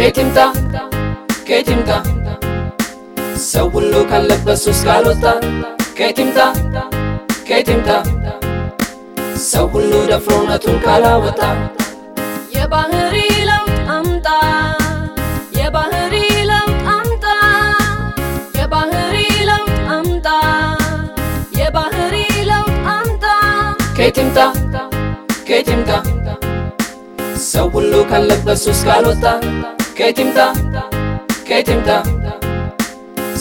ከየት ይምጣ ከየት ይምጣ ሰው ሁሉ ካለበት ሱስ ካልወጣ ከየት ይምጣ ከየት ይምጣ ሰው ሁሉ ደፍሮ እውነቱን ካላወጣ። የባህሪ ለውጥ አምጣ የባህሪ ለውጥ አምጣ። የባህሪ ለውጥ አምጣ የባህሪ ለውጥ አምጣ። ከየት ይምጣ ከየት ይምጣ ሰው ሁሉ ካለበት ሱስ ካልወጣ ከየት ይምጣ? ከየት ይምጣ?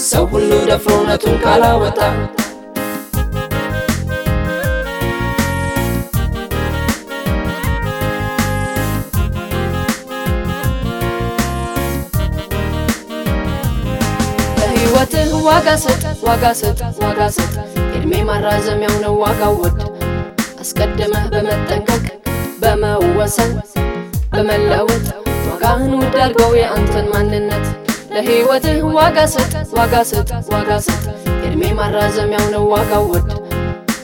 ሰው ሁሉ ደፍሮ እውነቱን ካላወጣ። ለህይወትህ ዋጋ ስጥ ዋጋ ስጥ ዋጋ ስጥ። የእድሜ ማራዘሚያው ነው ዋጋው ውድ አስቀድመህ በመጠንቀቅ በመወሰን በመለወጥ ዋጋህን ውድ አድርገው የአንተን ማንነት ለህይወትህ ዋጋ ስጥ ዋጋ ስጥ ዋጋ ስጥ። የእድሜ ማራዘሚያው ነው ዋጋው ውድ።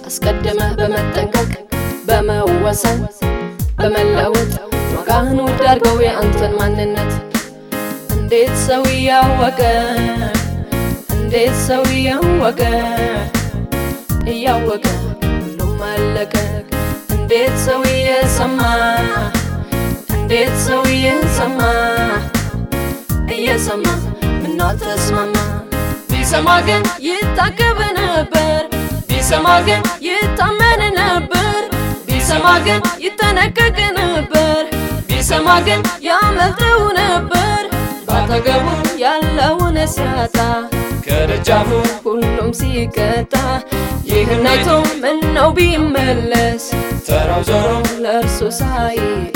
አስቀድመህ በመጠንቀቅ በመወሰን በመለወጥ ዋጋህን ውድ አድርገው የአንተን ማንነት። እንዴት ሰው እያወቀ እንዴት ሰው እያወቀ እያወቀ ሁሉም አለቀ። እንዴት ሰው እየሰማ እንዴት ሰው እየሰማ? እየሰማ? ምነው አልተስማማ ቢሰማ ግን ይታቀብ ነበር። ቢሰማ ግን ይታመን ነበር። ቢሰማ ግን ይጠነቀቅ ነበር። ቢሰማ ግን ያመልጠው ነበር። ባጠገቡ ያለውን ሲያጣ ከደጃፉ ሁሉም ሲቀጣ ይህን አይቶ ምነው ቢመለስ? ተራው ዞሮ ለእርሱ ሳይደርስ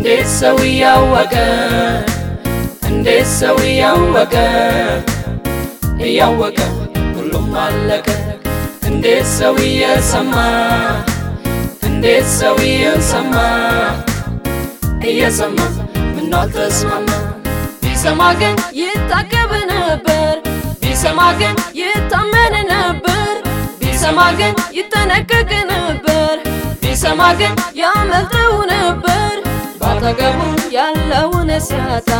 እንዴት ሰው እያወቀ? እንዴት ሰው እያወቀ? እያወቀ ሁሉም አለቀ። እንዴት ሰው እየሰማ? እንዴት ሰው እየሰማ? እየሰማ ምነው አልተስማማ? ቢሰማ ግን ይታቀብ ነበር። ቢሰማ ግን ይታመን ነበር። ቢሰማ ግን ይጠነቀቅ ነበር። ቢሰማ ግን ያመልጠው ነበር ባጠገቡ ያለውን ሲያጣ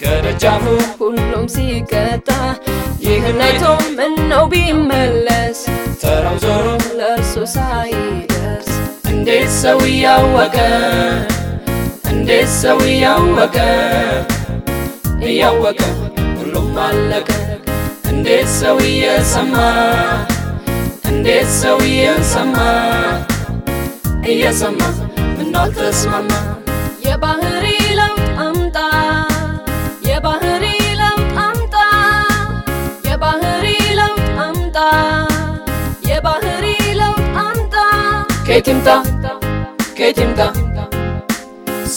ከደጃፉ ሁሉም ሲቀጣ ይህን አይቶ ምነው ቢመለስ? ተራው ዞሮ ለእርሱ ሳይደርስ። እንዴት ሰው እያወቀ? እንዴት ሰው እያወቀ? እያወቀ ሁሉም አለቀ። እንዴት ሰው እየሰማ? እንዴት ሰው እየሰማ? እየሰማ ምነው የባህሪ ለውጥ አምጣ የባህሪ ለውጥ አምጣ የባህሪ ለውጥ አምጣ የባህሪ ለውጥ አምጣ። ከየት ይምጣ? ከየት ይምጣ?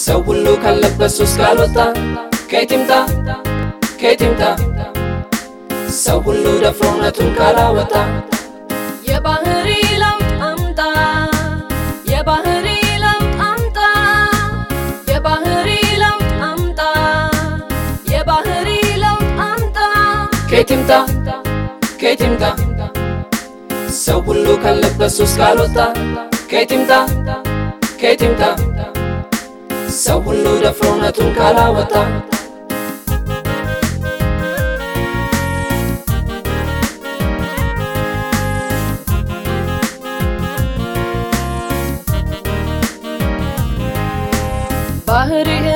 ሰው ሁሉ ካለበት ሱስ ካልወጣ ከየት ይምጣ? ከየት ይምጣ? ሰው ሁሉ ደፍሮ እውነቱን ካላወጣ። የባህሪ ከየት ይምጣ ከየት ይምጣ ሰው ሁሉ ካለበት ሱስ ካልወጣ ከየት ይምጣ ከየት ይምጣ ሰው ሁሉ ደፍሮ እውነቱን ካላወጣ ባህሪህን